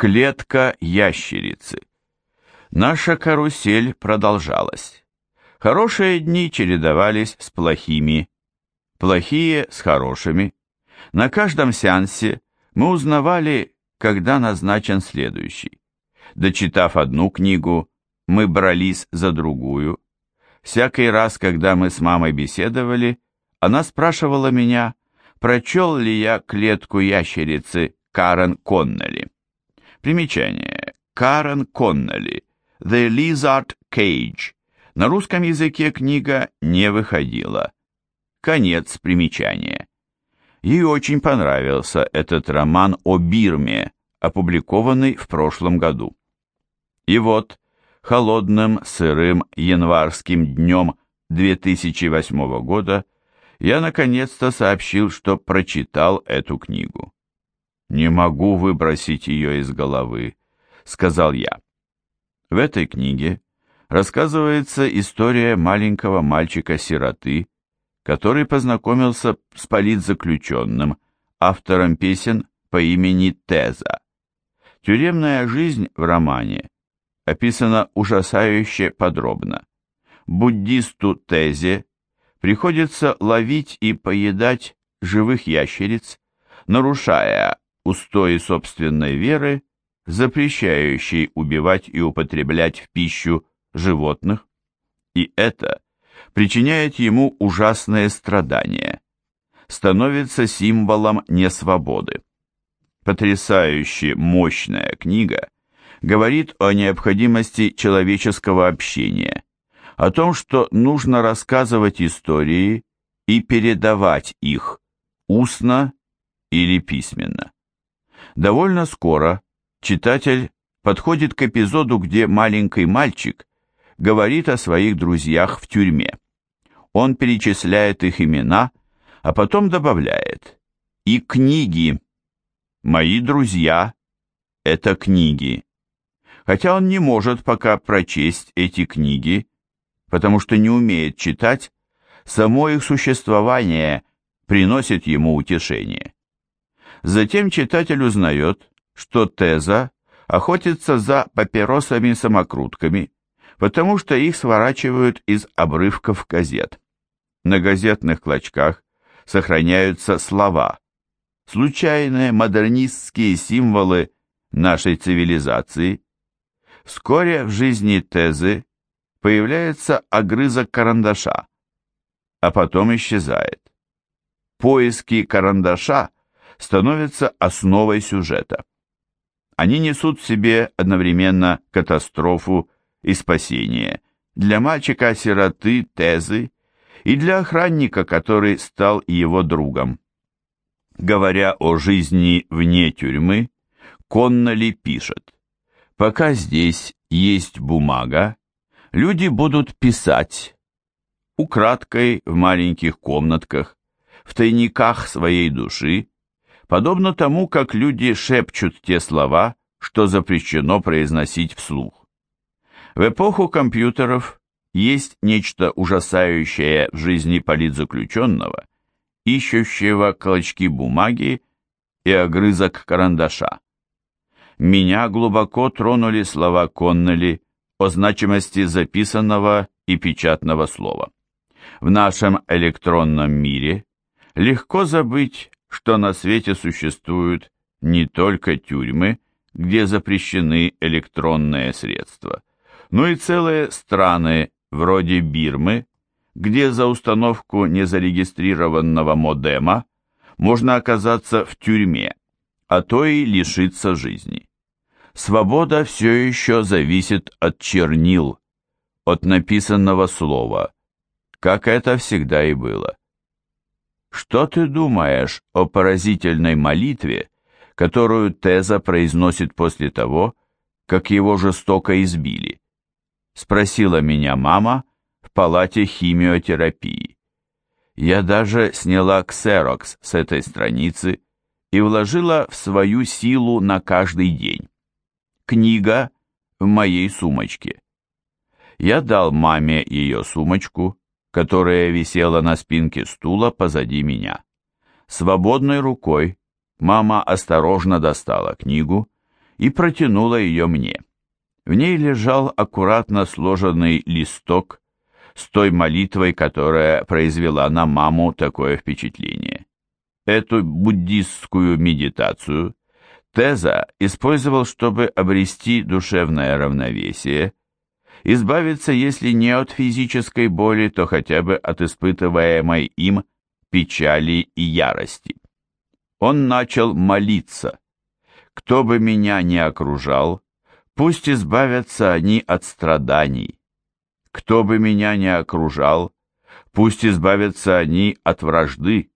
Клетка ящерицы. Наша карусель продолжалась. Хорошие дни чередовались с плохими, плохие с хорошими. На каждом сеансе мы узнавали, когда назначен следующий. Дочитав одну книгу, мы брались за другую. Всякий раз, когда мы с мамой беседовали, она спрашивала меня, прочел ли я клетку ящерицы Карен Коннелли. Примечание. Карен Коннелли. The Lizard Cage. На русском языке книга не выходила. Конец примечания. Ей очень понравился этот роман о Бирме, опубликованный в прошлом году. И вот, холодным, сырым январским днем 2008 года я наконец-то сообщил, что прочитал эту книгу. «Не могу выбросить ее из головы», — сказал я. В этой книге рассказывается история маленького мальчика-сироты, который познакомился с политзаключенным, автором песен по имени Теза. Тюремная жизнь в романе описана ужасающе подробно. Буддисту Тезе приходится ловить и поедать живых ящериц, нарушая устои собственной веры, запрещающей убивать и употреблять в пищу животных, и это причиняет ему ужасные страдания, становится символом несвободы. Потрясающе мощная книга говорит о необходимости человеческого общения, о том, что нужно рассказывать истории и передавать их устно или письменно. Довольно скоро читатель подходит к эпизоду, где маленький мальчик говорит о своих друзьях в тюрьме. Он перечисляет их имена, а потом добавляет «И книги. Мои друзья – это книги». Хотя он не может пока прочесть эти книги, потому что не умеет читать, само их существование приносит ему утешение. Затем читатель узнает, что Теза охотится за папиросами-самокрутками, потому что их сворачивают из обрывков газет. На газетных клочках сохраняются слова, случайные модернистские символы нашей цивилизации. Вскоре в жизни Тезы появляется огрызок карандаша, а потом исчезает. Поиски карандаша – становятся основой сюжета. Они несут в себе одновременно катастрофу и спасение для мальчика-сироты Тезы и для охранника, который стал его другом. Говоря о жизни вне тюрьмы, Конноли пишет, «Пока здесь есть бумага, люди будут писать, украдкой в маленьких комнатках, в тайниках своей души, подобно тому, как люди шепчут те слова, что запрещено произносить вслух. В эпоху компьютеров есть нечто ужасающее в жизни политзаключенного, ищущего клочки бумаги и огрызок карандаша. Меня глубоко тронули слова Коннелли о значимости записанного и печатного слова. В нашем электронном мире легко забыть что на свете существуют не только тюрьмы, где запрещены электронные средства, но и целые страны вроде Бирмы, где за установку незарегистрированного модема можно оказаться в тюрьме, а то и лишиться жизни. Свобода все еще зависит от чернил, от написанного слова, как это всегда и было. Что ты думаешь о поразительной молитве, которую Теза произносит после того, как его жестоко избили? Спросила меня мама в палате химиотерапии. Я даже сняла ксерокс с этой страницы и вложила в свою силу на каждый день. Книга в моей сумочке. Я дал маме ее сумочку, которая висела на спинке стула позади меня. Свободной рукой мама осторожно достала книгу и протянула ее мне. В ней лежал аккуратно сложенный листок с той молитвой, которая произвела на маму такое впечатление. Эту буддистскую медитацию Теза использовал, чтобы обрести душевное равновесие, избавиться, если не от физической боли, то хотя бы от испытываемой им печали и ярости. Он начал молиться. Кто бы меня ни окружал, пусть избавятся они от страданий. Кто бы меня ни окружал, пусть избавятся они от вражды.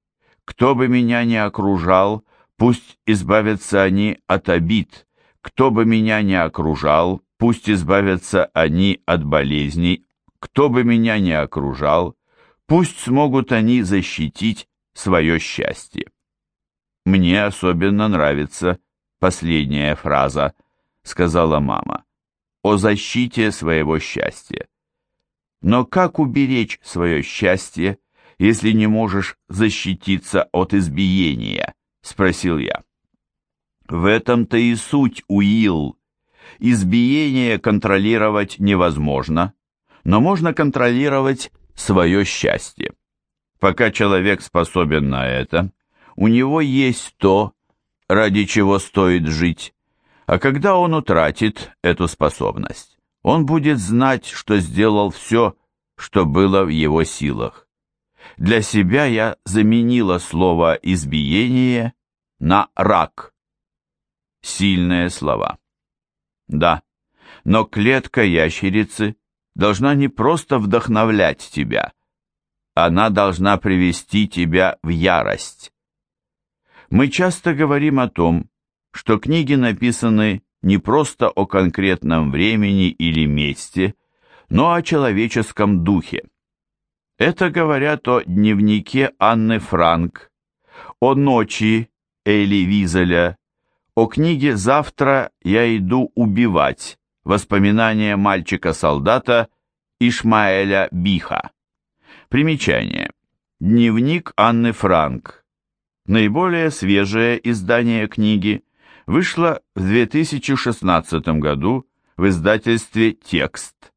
Кто бы меня ни окружал, пусть избавятся они от обид. Кто бы меня ни окружал, пусть избавятся они от болезней. Кто бы меня ни окружал, пусть смогут они защитить свое счастье. Мне особенно нравится последняя фраза, сказала мама, о защите своего счастья. Но как уберечь свое счастье, если не можешь защититься от избиения? Спросил я. В этом-то и суть, Уилл. Избиение контролировать невозможно, но можно контролировать свое счастье. Пока человек способен на это, у него есть то, ради чего стоит жить, а когда он утратит эту способность, он будет знать, что сделал все, что было в его силах. Для себя я заменила слово «избиение» на «рак». Сильные слова. Да, но клетка ящерицы должна не просто вдохновлять тебя, она должна привести тебя в ярость. Мы часто говорим о том, что книги написаны не просто о конкретном времени или месте, но о человеческом духе. Это говорят о дневнике Анны Франк, о ночи Эли Визеля, о книге «Завтра я иду убивать. Воспоминания мальчика-солдата Ишмаэля Биха». Примечание. Дневник Анны Франк. Наиболее свежее издание книги вышло в 2016 году в издательстве «Текст».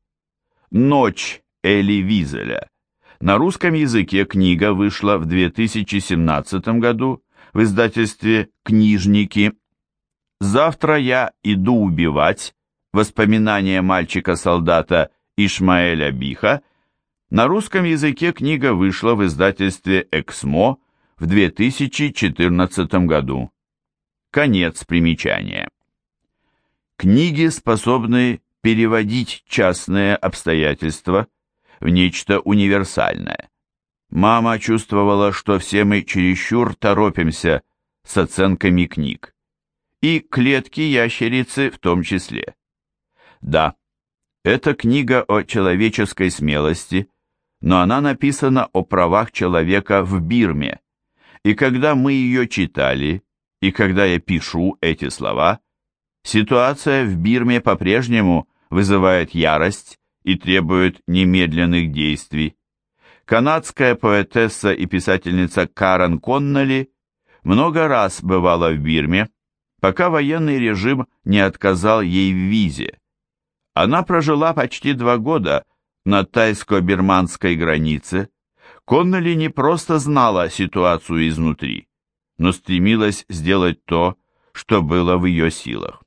«Ночь» Эли Визеля. На русском языке книга вышла в 2017 году в издательстве «Книжники». «Завтра я иду убивать» Воспоминания мальчика-солдата Ишмаэля Биха. На русском языке книга вышла в издательстве «Эксмо» в 2014 году. Конец примечания. Книги способны переводить частные обстоятельства в нечто универсальное. Мама чувствовала, что все мы чересчур торопимся с оценками книг. И клетки ящерицы в том числе. Да, это книга о человеческой смелости, но она написана о правах человека в Бирме, и когда мы ее читали, и когда я пишу эти слова, ситуация в Бирме по-прежнему вызывает ярость и требует немедленных действий. Канадская поэтесса и писательница Карен Конноли много раз бывала в Бирме, пока военный режим не отказал ей в визе. Она прожила почти два года на тайско-бирманской границе, Конноли не просто знала ситуацию изнутри, но стремилась сделать то, что было в ее силах.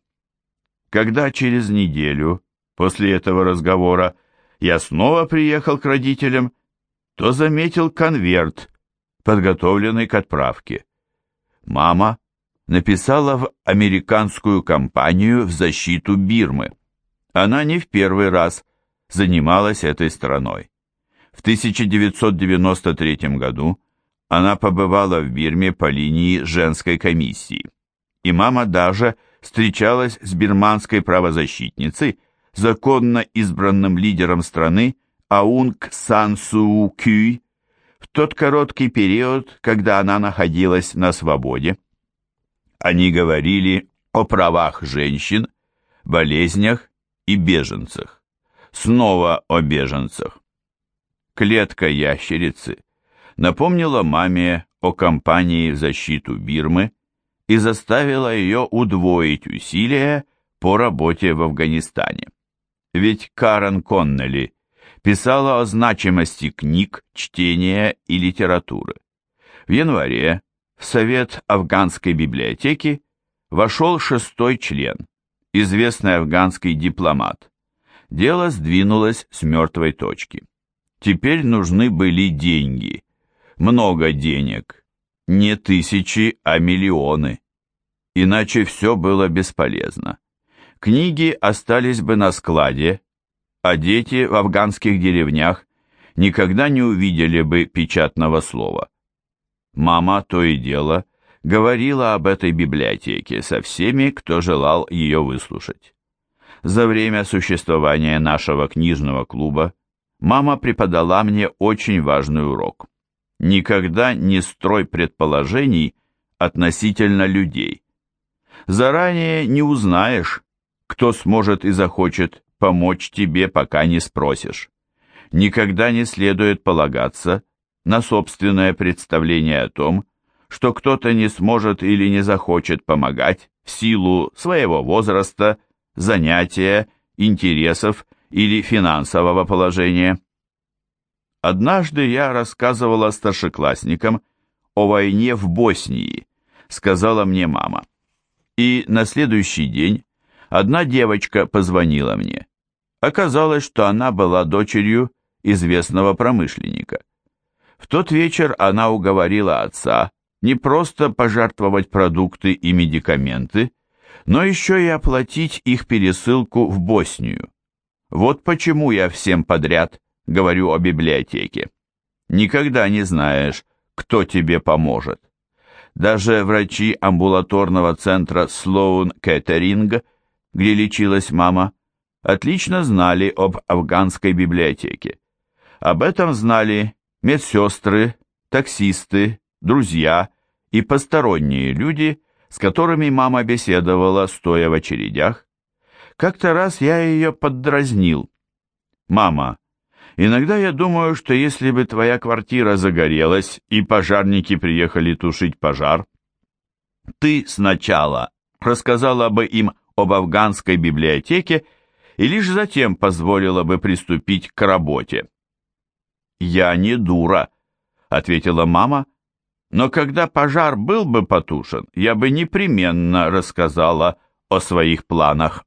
Когда через неделю после этого разговора я снова приехал к родителям, то заметил конверт, подготовленный к отправке. Мама написала в американскую компанию в защиту Бирмы. Она не в первый раз занималась этой страной. В 1993 году она побывала в Бирме по линии женской комиссии. И мама даже встречалась с бирманской правозащитницей, законно избранным лидером страны Аунг Сан Суу Кюй, в тот короткий период, когда она находилась на свободе. Они говорили о правах женщин, болезнях и беженцах. Снова о беженцах клетка ящерицы напомнила маме о кампании в защиту Бирмы и заставила ее удвоить усилия по работе в Афганистане. Ведь Карен Коннелли писала о значимости книг, чтения и литературы. В январе в Совет Афганской библиотеки вошел шестой член, известный афганский дипломат. Дело сдвинулось с мертвой точки. Теперь нужны были деньги. Много денег. Не тысячи, а миллионы. Иначе все было бесполезно. Книги остались бы на складе, а дети в афганских деревнях никогда не увидели бы печатного слова. Мама то и дело говорила об этой библиотеке со всеми, кто желал ее выслушать. За время существования нашего книжного клуба мама преподала мне очень важный урок. Никогда не строй предположений относительно людей. Заранее не узнаешь, кто сможет и захочет помочь тебе, пока не спросишь. Никогда не следует полагаться на собственное представление о том, что кто-то не сможет или не захочет помогать в силу своего возраста, занятия, интересов или финансового положения. Однажды я рассказывала старшеклассникам о войне в Боснии, сказала мне мама. И на следующий день одна девочка позвонила мне. Оказалось, что она была дочерью известного промышленника. В тот вечер она уговорила отца не просто пожертвовать продукты и медикаменты, но еще и оплатить их пересылку в Боснию. Вот почему я всем подряд говорю о библиотеке. Никогда не знаешь, кто тебе поможет. Даже врачи амбулаторного центра Слоун Кеттеринг, где лечилась мама, отлично знали об афганской библиотеке. Об этом знали медсестры, таксисты, друзья и посторонние люди, с которыми мама беседовала, стоя в очередях. Как-то раз я ее поддразнил. «Мама, иногда я думаю, что если бы твоя квартира загорелась и пожарники приехали тушить пожар, ты сначала рассказала бы им об афганской библиотеке и лишь затем позволила бы приступить к работе. «Я не дура», — ответила мама, «но когда пожар был бы потушен, я бы непременно рассказала о своих планах».